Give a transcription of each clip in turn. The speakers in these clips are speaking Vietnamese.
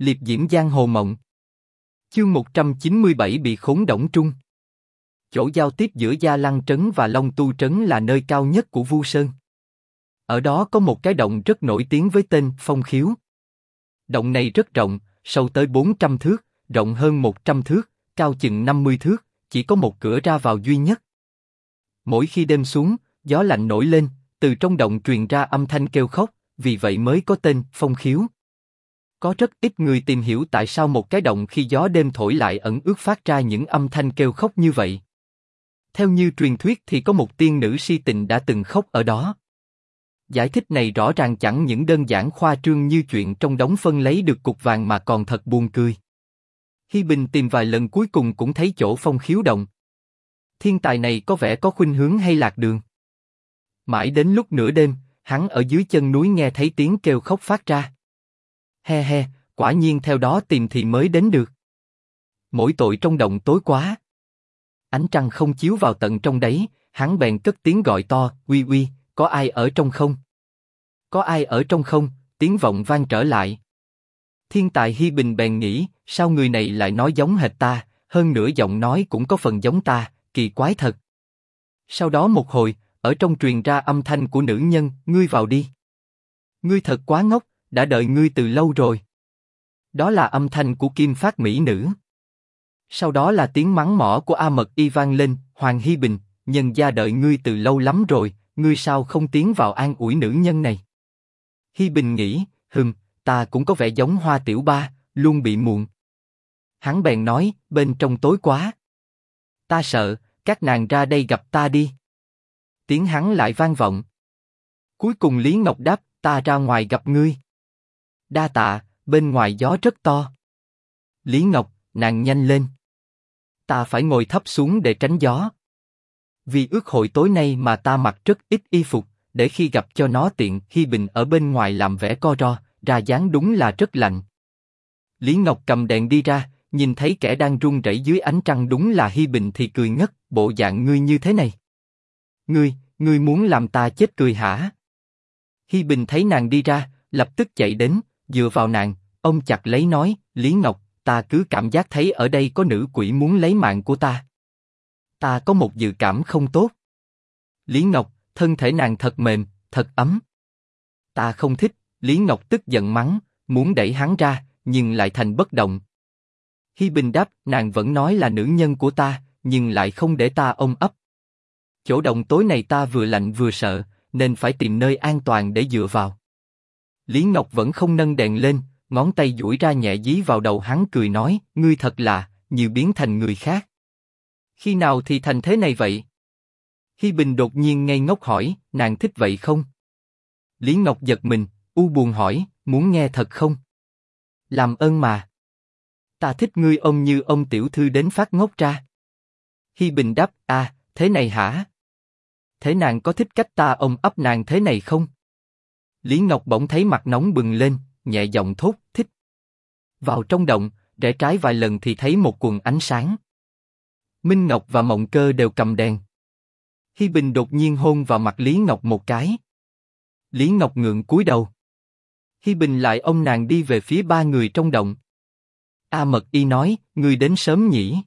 liệp diễm giang hồ mộng. Chương 197 bị khốn động trung. Chỗ giao tiếp giữa Gia Lăng Trấn và Long Tu Trấn là nơi cao nhất của Vu Sơn. Ở đó có một cái động rất nổi tiếng với tên Phong Khiếu. Động này rất rộng, sâu tới 400 thước, rộng hơn 100 thước, cao chừng 50 thước, chỉ có một cửa ra vào duy nhất. Mỗi khi đêm xuống, gió lạnh nổi lên, từ trong động truyền ra âm thanh kêu khóc, vì vậy mới có tên Phong Khiếu. Có rất ít người tìm hiểu tại sao một cái động khi gió đêm thổi lại ẩn ước phát ra những âm thanh kêu khóc như vậy. Theo như truyền thuyết thì có một tiên nữ si tình đã từng khóc ở đó. Giải thích này rõ ràng chẳng những đơn giản khoa trương như chuyện trong đống phân lấy được cục vàng mà còn thật buồn cười. Hi Bình tìm vài lần cuối cùng cũng thấy chỗ phong khiếu động. Thiên tài này có vẻ có khuynh hướng hay lạc đường. Mãi đến lúc nửa đêm, hắn ở dưới chân núi nghe thấy tiếng kêu khóc phát ra. He he, quả nhiên theo đó tìm thì mới đến được. Mỗi tội trong động tối quá. Ánh trăng không chiếu vào tận trong đấy, hắn bèn cất tiếng gọi to, uy uy, có ai ở trong không? Có ai ở trong không? Tiếng vọng vang trở lại. Thiên tài Hi Bình bèn nghĩ, sao người này lại nói giống hệt ta, hơn nữa giọng nói cũng có phần giống ta, kỳ quái thật. Sau đó một hồi, ở trong truyền ra âm thanh của nữ nhân, ngươi vào đi. Ngươi thật quá ngốc, đã đợi ngươi từ lâu rồi. Đó là âm thanh của Kim Phát Mỹ nữ. Sau đó là tiếng mắng mỏ của A Mật Y vang lên, Hoàng Hi Bình, nhân gia đợi ngươi từ lâu lắm rồi, ngươi sao không tiến vào an ủi nữ nhân này? Hi Bình nghĩ, hừm, ta cũng có vẻ giống Hoa Tiểu Ba, luôn bị muộn. Hắn bèn nói, bên trong tối quá. Ta sợ, các nàng ra đây gặp ta đi. Tiếng hắn lại vang vọng. Cuối cùng Lý Ngọc đáp, ta ra ngoài gặp ngươi. Đa tạ, bên ngoài gió rất to. Lý Ngọc, nàng nhanh lên. Ta phải ngồi thấp xuống để tránh gió. Vì ước hội tối nay mà ta mặc rất ít y phục, để khi gặp cho nó tiện. Hi Bình ở bên ngoài làm vẻ co ro, ra dáng đúng là rất lạnh. Lý Ngọc cầm đèn đi ra, nhìn thấy kẻ đang run rẩy dưới ánh trăng đúng là Hi Bình thì cười ngất, bộ dạng ngươi như thế này. Ngươi, ngươi muốn làm ta chết cười hả? Hi Bình thấy nàng đi ra, lập tức chạy đến, dựa vào nàng, ông chặt lấy nói, Lý Ngọc, ta cứ cảm giác thấy ở đây có nữ quỷ muốn lấy mạng của ta. Ta có một dự cảm không tốt. Lý Ngọc, thân thể nàng thật mềm, thật ấm. Ta không thích, Lý Ngọc tức giận mắng, muốn đẩy hắn ra, nhưng lại thành bất động. Hi Bình đáp, nàng vẫn nói là nữ nhân của ta, nhưng lại không để ta ôm ấp. Chỗ động tối này ta vừa lạnh vừa sợ, nên phải tìm nơi an toàn để dựa vào. Lý Ngọc vẫn không nâng đèn lên, ngón tay duỗi ra nhẹ dí vào đầu hắn cười nói, ngươi thật là, như biến thành người khác. Khi nào thì thành thế này vậy? Hi Bình đột nhiên ngây ngốc hỏi, nàng thích vậy không? Lý Ngọc giật mình, u buồn hỏi, muốn nghe thật không? Làm ơn mà. Ta thích ngươi ông như ông tiểu thư đến phát ngốc ra. Hi Bình đáp, à, thế này hả? Thế nàng có thích cách ta ông ấp nàng thế này không? Lý Ngọc bỗng thấy mặt nóng bừng lên, nhẹ giọng thốt, thích. Vào trong động, rẽ trái vài lần thì thấy một quần ánh sáng. Minh Ngọc và Mộng Cơ đều cầm đèn. Hi Bình đột nhiên hôn vào mặt Lý Ngọc một cái. Lý Ngọc ngượng cúi đầu. Hi Bình lại ôm nàng đi về phía ba người trong động. A Mật Y nói, người đến sớm nhỉ?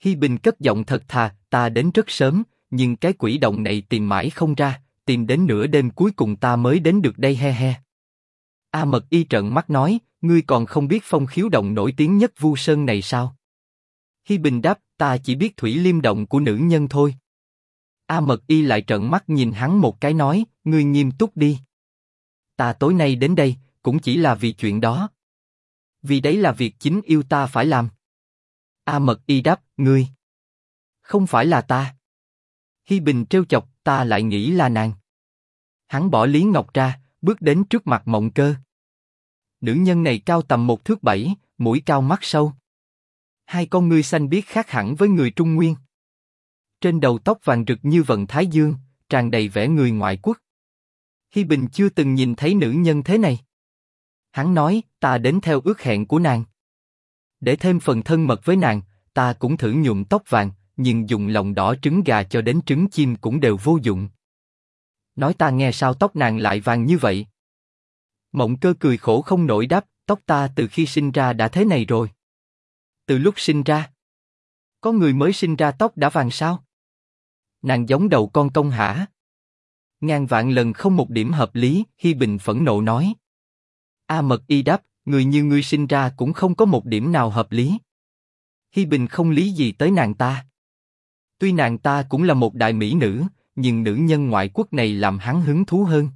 Hi Bình cất giọng thật thà, ta đến rất sớm, nhưng cái quỷ động này tìm mãi không ra, tìm đến nửa đêm cuối cùng ta mới đến được đây he he. A Mật Y trợn mắt nói, ngươi còn không biết phong khiếu động nổi tiếng nhất Vu Sơn này sao? Hi Bình đáp, ta chỉ biết thủy liêm động của nữ nhân thôi. A Mật Y lại trợn mắt nhìn hắn một cái nói, ngươi nghiêm túc đi. Ta tối nay đến đây, cũng chỉ là vì chuyện đó. Vì đấy là việc chính yêu ta phải làm. A Mật Y đáp, ngươi. Không phải là ta. Hi Bình trêu chọc, ta lại nghĩ là nàng. Hắn bỏ Lý Ngọc ra, bước đến trước mặt Mộng Cơ. Nữ nhân này cao tầm một thước bảy, mũi cao mắt sâu. Hai con ngươi xanh biếc khác hẳn với người Trung Nguyên. Trên đầu tóc vàng rực như vận thái dương, tràn đầy vẻ người ngoại quốc. Hi Bình chưa từng nhìn thấy nữ nhân thế này. Hắn nói, ta đến theo ước hẹn của nàng. Để thêm phần thân mật với nàng, ta cũng thử nhuộm tóc vàng, nhưng dùng lòng đỏ trứng gà cho đến trứng chim cũng đều vô dụng. Nói ta nghe sao tóc nàng lại vàng như vậy? Mộng cơ cười khổ không nổi đáp, tóc ta từ khi sinh ra đã thế này rồi. Từ lúc sinh ra. Có người mới sinh ra tóc đã vàng sao? Nàng giống đầu con công hả? Ngàn vạn lần không một điểm hợp lý, Hi Bình phẫn nộ nói. A Mật Y đáp, người như ngươi sinh ra cũng không có một điểm nào hợp lý. Hi Bình không lý gì tới nàng ta. Tuy nàng ta cũng là một đại mỹ nữ, nhưng nữ nhân ngoại quốc này làm hắn hứng thú hơn.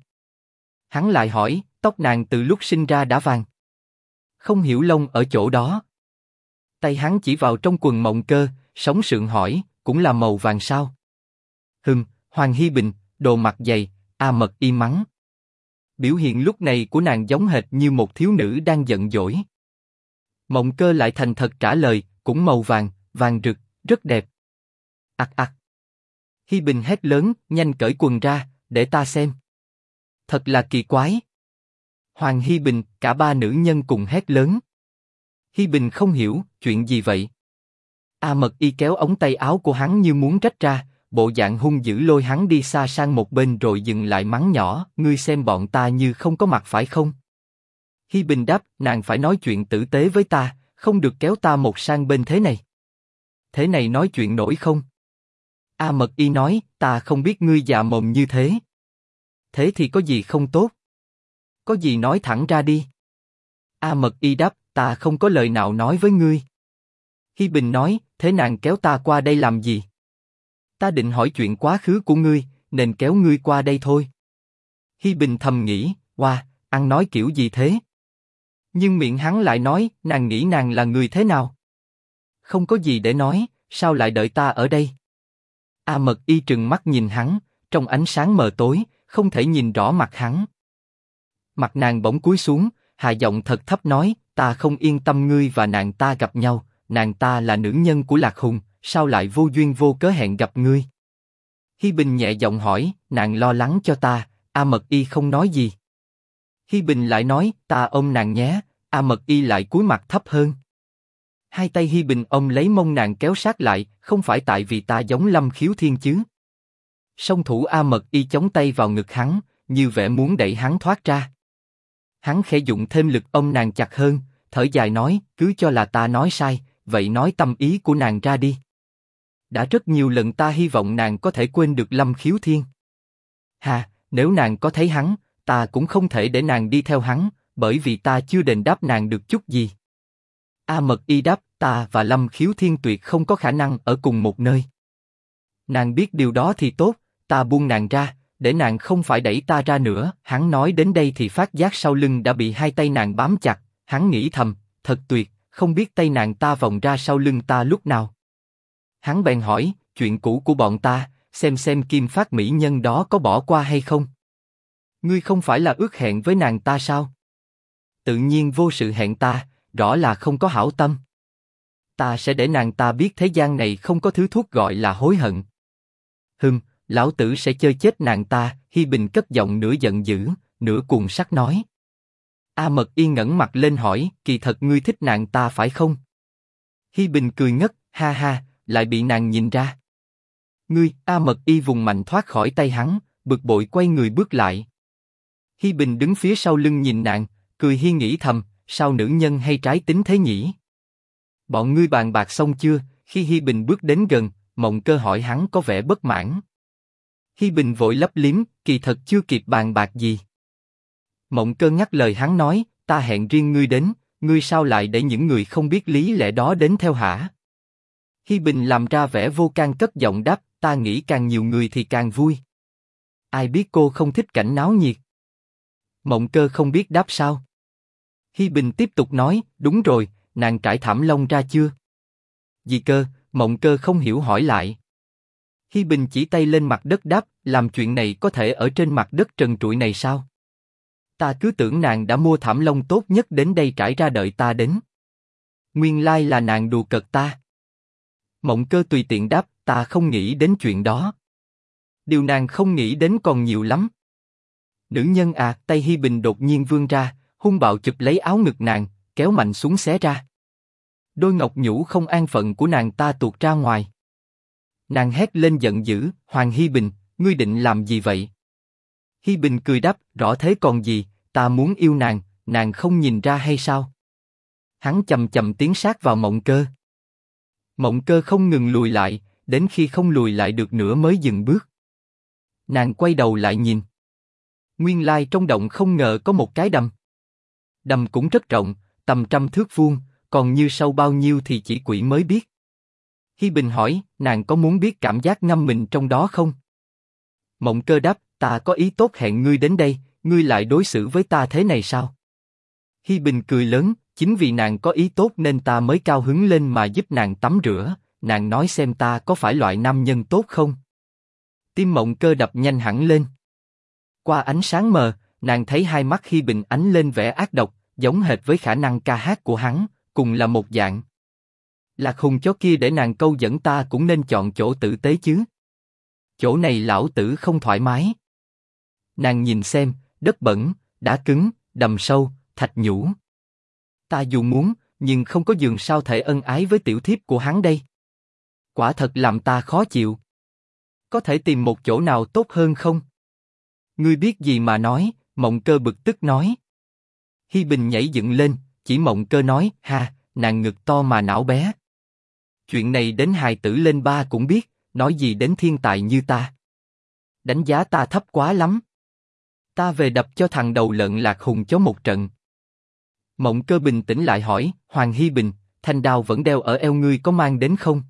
Hắn lại hỏi, tóc nàng từ lúc sinh ra đã vàng. Không hiểu lông ở chỗ đó. Tay hắn chỉ vào trong quần mộng cơ, sống sượng hỏi, cũng là màu vàng sao? Hừm, Hoàng hy Bình, đồ mặt dày, a mật y mắng. Biểu hiện lúc này của nàng giống hệt như một thiếu nữ đang giận dỗi. Mộng cơ lại thành thật trả lời, cũng màu vàng, vàng rực, rất đẹp ặc ặc. Hi Bình hét lớn, nhanh cởi quần ra, để ta xem. Thật là kỳ quái. Hoàng Hi Bình, cả ba nữ nhân cùng hét lớn. Hi Bình không hiểu, chuyện gì vậy? A Mật Y kéo ống tay áo của hắn như muốn rách ra, bộ dạng hung dữ lôi hắn đi xa sang một bên rồi dừng lại mắng nhỏ, ngươi xem bọn ta như không có mặt phải không? Hi Bình đáp, nàng phải nói chuyện tử tế với ta, không được kéo ta một sang bên thế này. Thế này nói chuyện nổi không? A Mật Y nói, ta không biết ngươi già mồm như thế. Thế thì có gì không tốt? Có gì nói thẳng ra đi. A Mật Y đáp, ta không có lời nào nói với ngươi. Hi Bình nói, thế nàng kéo ta qua đây làm gì? Ta định hỏi chuyện quá khứ của ngươi, nên kéo ngươi qua đây thôi. Hi Bình thầm nghĩ, wow, ăn nói kiểu gì thế? Nhưng miệng hắn lại nói, nàng nghĩ nàng là người thế nào? Không có gì để nói, sao lại đợi ta ở đây? A Mật Y trừng mắt nhìn hắn, trong ánh sáng mờ tối, không thể nhìn rõ mặt hắn. Mặt nàng bỗng cúi xuống, hạ giọng thật thấp nói, ta không yên tâm ngươi và nàng ta gặp nhau, nàng ta là nữ nhân của Lạc Hùng, sao lại vô duyên vô cớ hẹn gặp ngươi? Hi Bình nhẹ giọng hỏi, nàng lo lắng cho ta, A Mật Y không nói gì. Hi Bình lại nói, ta ôm nàng nhé, A Mật Y lại cúi mặt thấp hơn. Hai tay Hi Bình ông lấy mông nàng kéo sát lại, không phải tại vì ta giống Lâm Khiếu Thiên chứ? Song thủ A Mật Y chống tay vào ngực hắn, như vẻ muốn đẩy hắn thoát ra. Hắn khẽ dụng thêm lực ôm nàng chặt hơn, thở dài nói, cứ cho là ta nói sai, vậy nói tâm ý của nàng ra đi. Đã rất nhiều lần ta hy vọng nàng có thể quên được Lâm Khiếu Thiên. Hà, nếu nàng có thấy hắn, ta cũng không thể để nàng đi theo hắn, bởi vì ta chưa đền đáp nàng được chút gì. A Mật Y đáp, ta và Lâm Khiếu Thiên tuyệt không có khả năng ở cùng một nơi. Nàng biết điều đó thì tốt, ta buông nàng ra, để nàng không phải đẩy ta ra nữa. Hắn nói đến đây thì phát giác sau lưng đã bị hai tay nàng bám chặt, hắn nghĩ thầm, thật tuyệt, không biết tay nàng ta vòng ra sau lưng ta lúc nào. Hắn bèn hỏi, chuyện cũ của bọn ta, xem xem kim phát mỹ nhân đó có bỏ qua hay không. Ngươi không phải là ước hẹn với nàng ta sao? Tự nhiên vô sự hẹn ta, rõ là không có hảo tâm. Ta sẽ để nàng ta biết thế gian này không có thứ thuốc gọi là hối hận. Hừm, lão tử sẽ chơi chết nàng ta. Hi Bình cất giọng nửa giận dữ, nửa cuồng sắc nói. A Mật yên ngẩn mặt lên hỏi, kỳ thật ngươi thích nàng ta phải không? Hi Bình cười ngất, ha ha, lại bị nàng nhìn ra. Ngươi, A Mật y vùng mạnh thoát khỏi tay hắn, bực bội quay người bước lại. Hi Bình đứng phía sau lưng nhìn nàng, cười hi nghĩ thầm, sao nữ nhân hay trái tính thế nhỉ? Bọn ngươi bàn bạc xong chưa? Khi Hi Bình bước đến gần, Mộng Cơ hỏi hắn có vẻ bất mãn. Hi Bình vội lấp liếm, kỳ thật chưa kịp bàn bạc gì. Mộng Cơ ngắt lời hắn nói, ta hẹn riêng ngươi đến, ngươi sao lại để những người không biết lý lẽ đó đến theo hả? Hi Bình làm ra vẻ vô can cất giọng đáp, ta nghĩ càng nhiều người thì càng vui. Ai biết cô không thích cảnh náo nhiệt? Mộng Cơ không biết đáp sao. Hi Bình tiếp tục nói, đúng rồi, nàng trải thảm lông ra chưa? Di cơ? Mộng Cơ không hiểu hỏi lại. Hi Bình chỉ tay lên mặt đất đáp, làm chuyện này có thể ở trên mặt đất trần trụi này sao? Ta cứ tưởng nàng đã mua thảm lông tốt nhất đến đây trải ra đợi ta đến. Nguyên lai là nàng đùa cợt ta. Mộng cơ tùy tiện đáp, ta không nghĩ đến chuyện đó. Điều nàng không nghĩ đến còn nhiều lắm. Nữ nhân à, tay Hi Bình đột nhiên vươn ra, hung bạo chụp lấy áo ngực nàng, kéo mạnh xuống xé ra. Đôi ngọc nhũ không an phận của nàng ta tuột ra ngoài. Nàng hét lên giận dữ, Hoàng Hi Bình, ngươi định làm gì vậy? Hi Bình cười đáp, rõ thế còn gì, ta muốn yêu nàng, nàng không nhìn ra hay sao? Hắn chậm chậm tiến sát vào mộng cơ. Mộng cơ không ngừng lùi lại, đến khi không lùi lại được nữa mới dừng bước. Nàng quay đầu lại nhìn. Nguyên lai trong động không ngờ có một cái đầm. Đầm cũng rất rộng, tầm trăm thước vuông, còn như sâu bao nhiêu thì chỉ quỷ mới biết. Hi Bình hỏi, nàng có muốn biết cảm giác ngâm mình trong đó không? Mộng cơ đáp, ta có ý tốt hẹn ngươi đến đây, ngươi lại đối xử với ta thế này sao? Hi Bình cười lớn, chính vì nàng có ý tốt nên ta mới cao hứng lên mà giúp nàng tắm rửa, nàng nói xem ta có phải loại nam nhân tốt không? Tim mộng cơ đập nhanh hẳn lên. Qua ánh sáng mờ, nàng thấy hai mắt Hi Bình ánh lên vẻ ác độc, giống hệt với khả năng ca hát của hắn, cùng là một dạng. Lạc hùng chó kia để nàng câu dẫn ta cũng nên chọn chỗ tử tế chứ. Chỗ này lão tử không thoải mái. Nàng nhìn xem, đất bẩn, đá cứng, đầm sâu, thạch nhũ. Ta dù muốn, nhưng không có giường sao thể ân ái với tiểu thiếp của hắn đây. Quả thật làm ta khó chịu. Có thể tìm một chỗ nào tốt hơn không? Ngươi biết gì mà nói? Mộng cơ bực tức nói. Hi Bình nhảy dựng lên, chỉ mộng cơ nói, ha, nàng ngực to mà não bé. Chuyện này đến hài tử lên ba cũng biết, nói gì đến thiên tài như ta. Đánh giá ta thấp quá lắm. Ta về đập cho thằng đầu lợn lạc hùng chó một trận. Mộng cơ bình tĩnh lại hỏi, Hoàng Hi Bình, thanh đao vẫn đeo ở eo ngươi có mang đến không?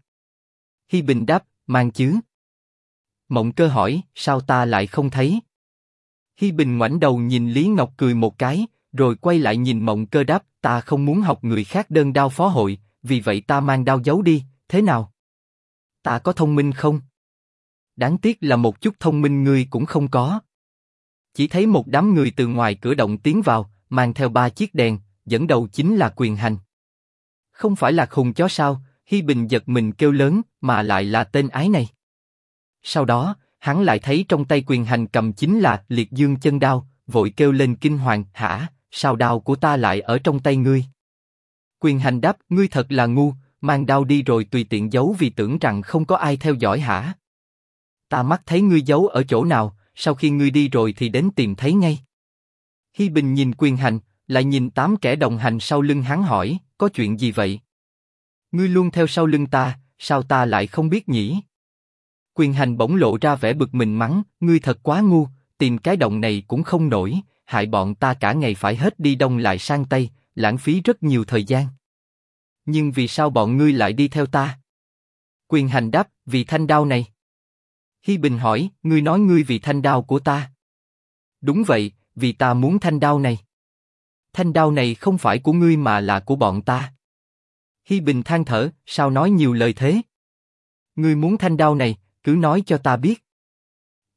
Hi Bình đáp, mang chứ. Mộng cơ hỏi, sao ta lại không thấy? Hi Bình ngoảnh đầu nhìn Lý Ngọc cười một cái, rồi quay lại nhìn Mộng cơ đáp, ta không muốn học người khác đơn đao phó hội, vì vậy ta mang đao giấu đi, thế nào? Ta có thông minh không? Đáng tiếc là một chút thông minh ngươi cũng không có. Chỉ thấy một đám người từ ngoài cửa động tiến vào, mang theo ba chiếc đèn, dẫn đầu chính là quyền hành. Không phải là khùng chó sao? Hi Bình giật mình kêu lớn, mà lại là tên ái này. Sau đó, hắn lại thấy trong tay quyền hành cầm chính là liệt dương chân đao, vội kêu lên kinh hoàng, hả? Sao đao của ta lại ở trong tay ngươi? Quyền hành đáp, ngươi thật là ngu, mang đao đi rồi tùy tiện giấu vì tưởng rằng không có ai theo dõi hả? Ta mắt thấy ngươi giấu ở chỗ nào, sau khi ngươi đi rồi thì đến tìm thấy ngay. Hi Bình nhìn quyền hành, lại nhìn tám kẻ đồng hành sau lưng hắn hỏi, có chuyện gì vậy? Ngươi luôn theo sau lưng ta, sao ta lại không biết nhỉ? Quyền hành bỗng lộ ra vẻ bực mình mắng, ngươi thật quá ngu, tìm cái động này cũng không nổi, hại bọn ta cả ngày phải hết đi đông lại sang tây, lãng phí rất nhiều thời gian. Nhưng vì sao bọn ngươi lại đi theo ta? Quyền hành đáp, vì thanh đao này. Hi Bình hỏi, ngươi nói ngươi vì thanh đao của ta. Đúng vậy, vì ta muốn thanh đao này. Thanh đao này không phải của ngươi mà là của bọn ta. Hi Bình than thở, sao nói nhiều lời thế? Ngươi muốn thanh đao này, cứ nói cho ta biết.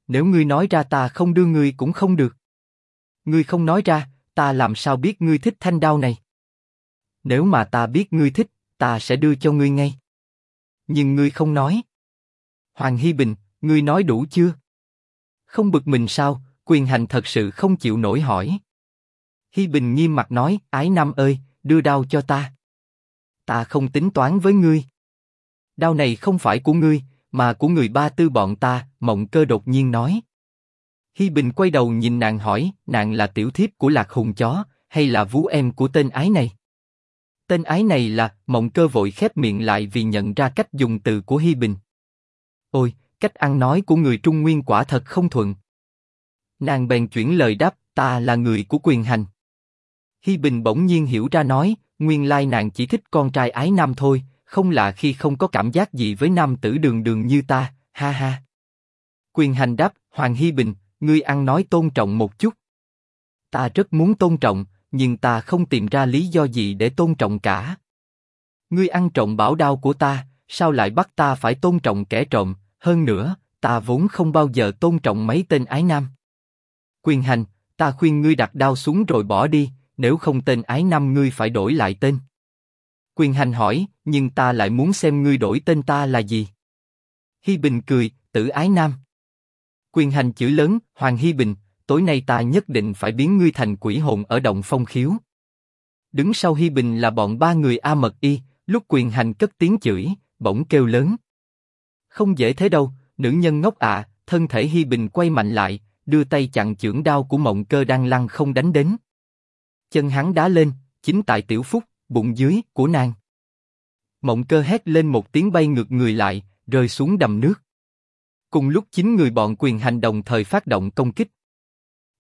Nếu ngươi nói ra ta không đưa ngươi cũng không được. Ngươi không nói ra, ta làm sao biết ngươi thích thanh đao này? Nếu mà ta biết ngươi thích, ta sẽ đưa cho ngươi ngay. Nhưng ngươi không nói. Hoàng Hi Bình, ngươi nói đủ chưa? Không bực mình sao? Quyền hành thật sự không chịu nổi hỏi. Hi Bình nghiêm mặt nói, Ái Nam ơi, đưa đao cho ta. Ta không tính toán với ngươi. Đao này không phải của ngươi, mà của người ba tư bọn ta. Mộng Cơ đột nhiên nói. Hi Bình quay đầu nhìn nàng hỏi, nàng là tiểu thiếp của lạc hùng chó, hay là vú em của tên ái này? Tên ái này là, mộng cơ vội khép miệng lại vì nhận ra cách dùng từ của Hi Bình. Ôi, cách ăn nói của người Trung Nguyên quả thật không thuận. Nàng bèn chuyển lời đáp, ta là người của quyền hành. Hi Bình bỗng nhiên hiểu ra nói, nguyên lai nàng chỉ thích con trai ái nam thôi, không lạ khi không có cảm giác gì với nam tử đường đường như ta, ha ha. Quyền hành đáp, Hoàng Hi Bình, ngươi ăn nói tôn trọng một chút. Ta rất muốn tôn trọng, nhưng ta không tìm ra lý do gì để tôn trọng cả. Ngươi ăn trộm bảo đao của ta, sao lại bắt ta phải tôn trọng kẻ trộm? Hơn nữa, ta vốn không bao giờ tôn trọng mấy tên ái nam. Quyền hành, ta khuyên ngươi đặt đao xuống rồi bỏ đi, nếu không tên ái nam ngươi phải đổi lại tên. Quyền hành hỏi, nhưng ta lại muốn xem ngươi đổi tên ta là gì. Hi Bình cười, tử ái nam. Quyền hành chữ lớn, Hoàng Hi Bình, tối nay ta nhất định phải biến ngươi thành quỷ hồn ở động phong khiếu. Đứng sau Hi Bình là bọn ba người A Mật Y, lúc quyền hành cất tiếng chửi, bỗng kêu lớn. Không dễ thế đâu, nữ nhân ngốc ạ, thân thể Hi Bình quay mạnh lại, đưa tay chặn chưởng đao của mộng cơ đang lăn không đánh đến. Chân hắn đá lên, chính tại tiểu phúc, bụng dưới, của nàng. Mộng cơ hét lên một tiếng bay ngược người lại, rơi xuống đầm nước. Cùng lúc chín người bọn quyền hành đồng thời phát động công kích.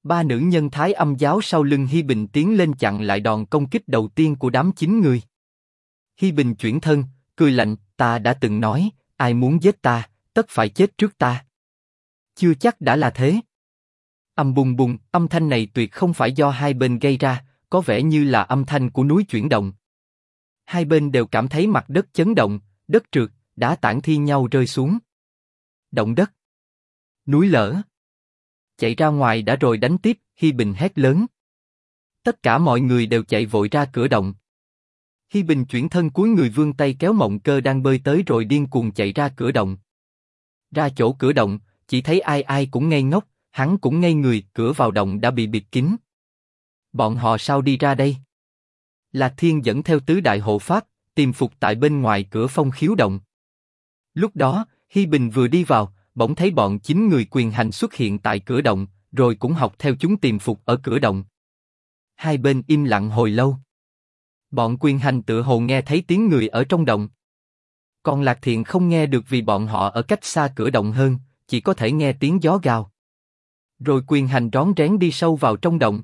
Ba nữ nhân thái âm giáo sau lưng Hi Bình tiến lên chặn lại đòn công kích đầu tiên của đám chín người. Hi Bình chuyển thân, cười lạnh, ta đã từng nói, ai muốn giết ta, tất phải chết trước ta. Chưa chắc đã là thế. Âm bùng bùng, âm thanh này tuyệt không phải do hai bên gây ra, có vẻ như là âm thanh của núi chuyển động. Hai bên đều cảm thấy mặt đất chấn động, đất trượt, đá tảng thi nhau rơi xuống. Động đất. Núi lở. Chạy ra ngoài đã rồi đánh tiếp, Hi Bình hét lớn. Tất cả mọi người đều chạy vội ra cửa động. Hi Bình chuyển thân cuối người vương tay kéo mộng cơ đang bơi tới rồi điên cuồng chạy ra cửa động. Ra chỗ cửa động, chỉ thấy ai ai cũng ngây ngốc, hắn cũng ngây người, cửa vào động đã bị bịt kín. Bọn họ sao đi ra đây? Lạc Thiên dẫn theo tứ đại hộ pháp, tìm phục tại bên ngoài cửa phong khiếu động. Lúc đó, Hi Bình vừa đi vào, bỗng thấy bọn chín người quyền hành xuất hiện tại cửa động, rồi cũng học theo chúng tìm phục ở cửa động. Hai bên im lặng hồi lâu. Bọn quyền hành tự hồ nghe thấy tiếng người ở trong động. Còn Lạc Thiện không nghe được vì bọn họ ở cách xa cửa động hơn, chỉ có thể nghe tiếng gió gào. Rồi quyền hành rón rén đi sâu vào trong động.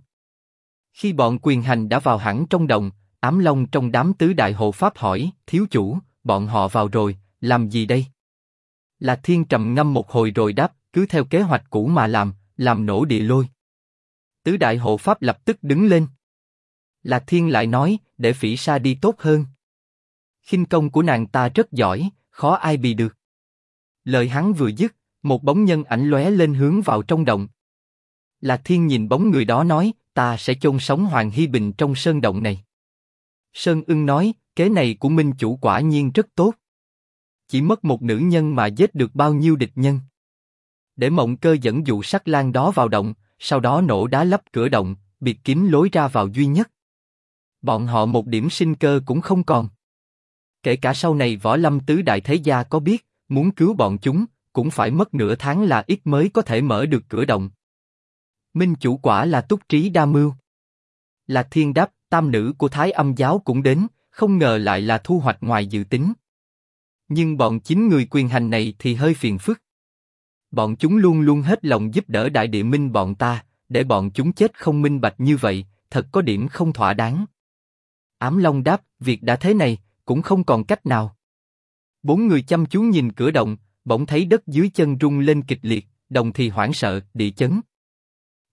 Khi bọn quyền hành đã vào hẳn trong động, ám long trong đám tứ đại hộ pháp hỏi, thiếu chủ, bọn họ vào rồi, làm gì đây? Lạc Thiên trầm ngâm một hồi rồi đáp, cứ theo kế hoạch cũ mà làm, làm nổ địa lôi. Tứ đại hộ pháp lập tức đứng lên. Lạc Thiên lại nói, để phỉ sa đi tốt hơn. khinh công của nàng ta rất giỏi, khó ai bị được. Lời hắn vừa dứt, một bóng nhân ảnh lóe lên hướng vào trong động. Lạc Thiên nhìn bóng người đó nói, ta sẽ chôn sống Hoàng Hy Bình trong sơn động này. Sơn Ưng nói, kế này của Minh Chủ quả nhiên rất tốt. Chỉ mất một nữ nhân mà giết được bao nhiêu địch nhân. Để mộng cơ dẫn dụ sắc lang đó vào động, sau đó nổ đá lấp cửa động, biệt kín lối ra vào duy nhất. Bọn họ một điểm sinh cơ cũng không còn. Kể cả sau này võ lâm tứ đại thế gia có biết, muốn cứu bọn chúng, cũng phải mất nửa tháng là ít mới có thể mở được cửa động. Minh chủ quả là túc trí đa mưu. Lạc Thiên đáp, tam nữ của Thái Âm giáo cũng đến, không ngờ lại là thu hoạch ngoài dự tính. Nhưng bọn chính người quyền hành này thì hơi phiền phức. Bọn chúng luôn luôn hết lòng giúp đỡ đại địa minh bọn ta, để bọn chúng chết không minh bạch như vậy, thật có điểm không thỏa đáng. Ám Long đáp, việc đã thế này, cũng không còn cách nào. Bốn người chăm chú nhìn cửa động, bỗng thấy đất dưới chân rung lên kịch liệt, đồng thì hoảng sợ, địa chấn.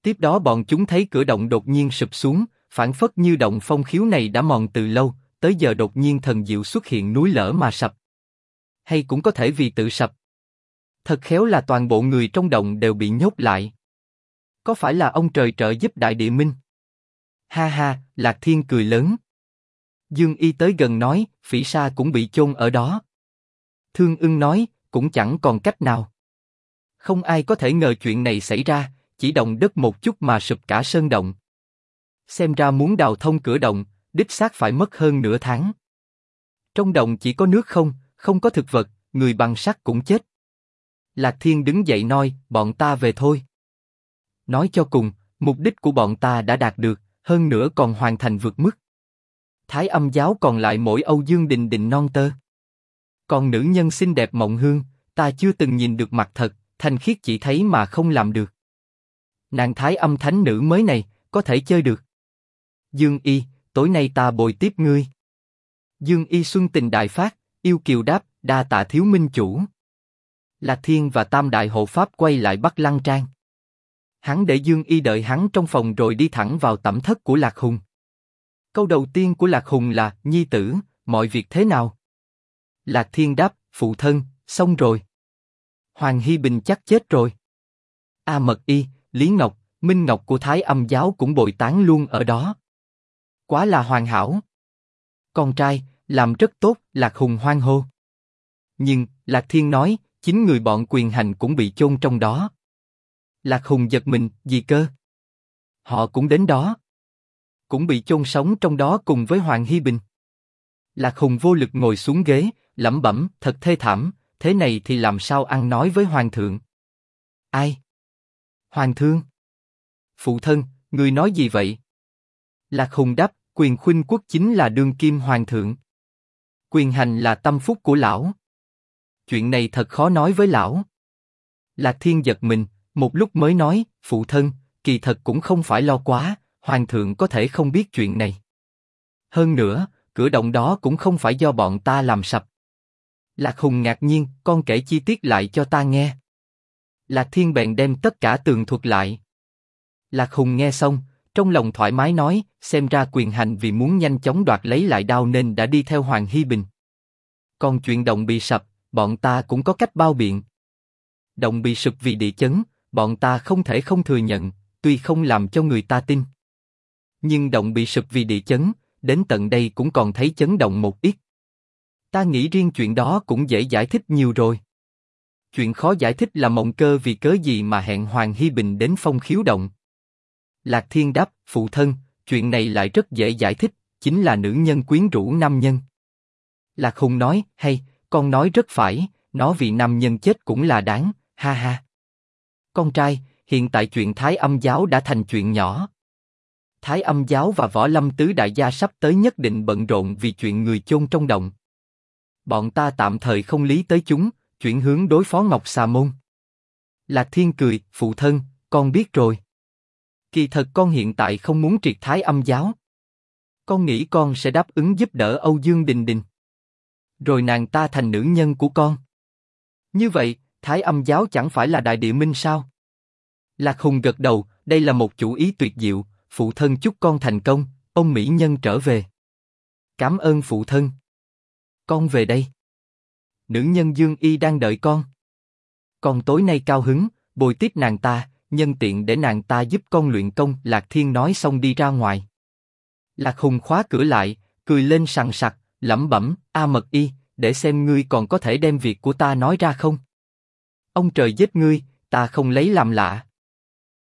Tiếp đó bọn chúng thấy cửa động đột nhiên sụp xuống, phản phất như động phong khiếu này đã mòn từ lâu, tới giờ đột nhiên thần diệu xuất hiện núi lở mà sập. Hay cũng có thể vì tự sập. Thật khéo là toàn bộ người trong động đều bị nhốt lại. Có phải là ông trời trợ giúp đại địa minh? Ha ha, Lạc Thiên cười lớn. Dương Y tới gần nói, phỉ sa cũng bị chôn ở đó. Thương ưng nói, cũng chẳng còn cách nào. Không ai có thể ngờ chuyện này xảy ra, chỉ động đất một chút mà sụp cả sơn động. Xem ra muốn đào thông cửa động, đích xác phải mất hơn nửa tháng. Trong động chỉ có nước không, không có thực vật, người bằng sắt cũng chết. Lạc Thiên đứng dậy nói, bọn ta về thôi. Nói cho cùng, mục đích của bọn ta đã đạt được, hơn nữa còn hoàn thành vượt mức. Thái âm giáo còn lại mỗi Âu Dương Đình Đình non tơ. Còn nữ nhân xinh đẹp mộng hương, ta chưa từng nhìn được mặt thật, thanh khiết chỉ thấy mà không làm được. Nàng thái âm thánh nữ mới này, có thể chơi được. Dương Y, tối nay ta bồi tiếp ngươi. Dương Y xuân tình đại phát, yêu kiều đáp, đa tạ thiếu minh chủ. Lạc Thiên và Tam Đại Hộ Pháp quay lại bắt Lăng Trang. Hắn để Dương Y đợi hắn trong phòng rồi đi thẳng vào tẩm thất của Lạc Hùng. Câu đầu tiên của Lạc Hùng là, Nhi tử, mọi việc thế nào? Lạc Thiên đáp, phụ thân, xong rồi. Hoàng Hy Bình chắc chết rồi. A Mật Y, Lý Ngọc, Minh Ngọc của Thái Âm giáo cũng bồi tán luôn ở đó. Quá là hoàn hảo. Con trai, làm rất tốt, Lạc Hùng hoan hô. Nhưng, Lạc Thiên nói, chính người bọn quyền hành cũng bị chôn trong đó. Lạc Hùng giật mình, gì cơ? Họ cũng đến đó. Cũng bị chôn sống trong đó cùng với Hoàng Hy Bình. Lạc Hùng vô lực ngồi xuống ghế, lẩm bẩm, thật thê thảm, thế này thì làm sao ăn nói với Hoàng thượng? Ai? Hoàng thương? Phụ thân, người nói gì vậy? Lạc Hùng đáp, quyền khuynh quốc chính là đương kim hoàng thượng. Quyền hành là tâm phúc của lão. Chuyện này thật khó nói với lão. Lạc Thiên giật mình, một lúc mới nói, phụ thân, kỳ thật cũng không phải lo quá, hoàng thượng có thể không biết chuyện này. Hơn nữa, cửa động đó cũng không phải do bọn ta làm sập. Lạc Hùng ngạc nhiên, con kể chi tiết lại cho ta nghe. Lạc Thiên bèn đem tất cả tường thuật lại. Lạc Hùng nghe xong, trong lòng thoải mái nói, xem ra quyền hành vì muốn nhanh chóng đoạt lấy lại đao nên đã đi theo Hoàng Hy Bình. Còn chuyện động bị sập, bọn ta cũng có cách bao biện. Động bị sụp vì địa chấn, bọn ta không thể không thừa nhận, tuy không làm cho người ta tin. Nhưng động bị sụp vì địa chấn, đến tận đây cũng còn thấy chấn động một ít. Ta nghĩ riêng chuyện đó cũng dễ giải thích nhiều rồi. Chuyện khó giải thích là mộng cơ vì cớ gì mà hẹn Hoàng Hy Bình đến phong khiếu động. Lạc Thiên đáp, phụ thân, chuyện này lại rất dễ giải thích, chính là nữ nhân quyến rũ nam nhân. Lạc Hùng nói, hay, con nói rất phải, nó vì nam nhân chết cũng là đáng, ha ha. Con trai, hiện tại chuyện Thái Âm giáo đã thành chuyện nhỏ. Thái Âm giáo và Võ Lâm tứ đại gia sắp tới nhất định bận rộn vì chuyện người chôn trong động. Bọn ta tạm thời không lý tới chúng, chuyển hướng đối phó Ngọc Xà Môn. Lạc Thiên cười, phụ thân, con biết rồi. Kỳ thật con hiện tại không muốn triệt Thái Âm giáo. Con nghĩ con sẽ đáp ứng giúp đỡ Âu Dương Đình Đình. Rồi nàng ta thành nữ nhân của con. Như vậy, Thái Âm giáo chẳng phải là đại địa minh sao? Lạc Hùng gật đầu, đây là một chủ ý tuyệt diệu, phụ thân chúc con thành công, ông mỹ nhân trở về. Cảm ơn phụ thân. Con về đây. Nữ nhân Dương Y đang đợi con. Con tối nay cao hứng, bồi tiếp nàng ta, nhân tiện để nàng ta giúp con luyện công. Lạc Thiên nói xong đi ra ngoài. Lạc Hùng khóa cửa lại, cười lên sằng sặc, lẩm bẩm: A Mật Y, để xem ngươi còn có thể đem việc của ta nói ra không. Ông trời giết ngươi, ta không lấy làm lạ.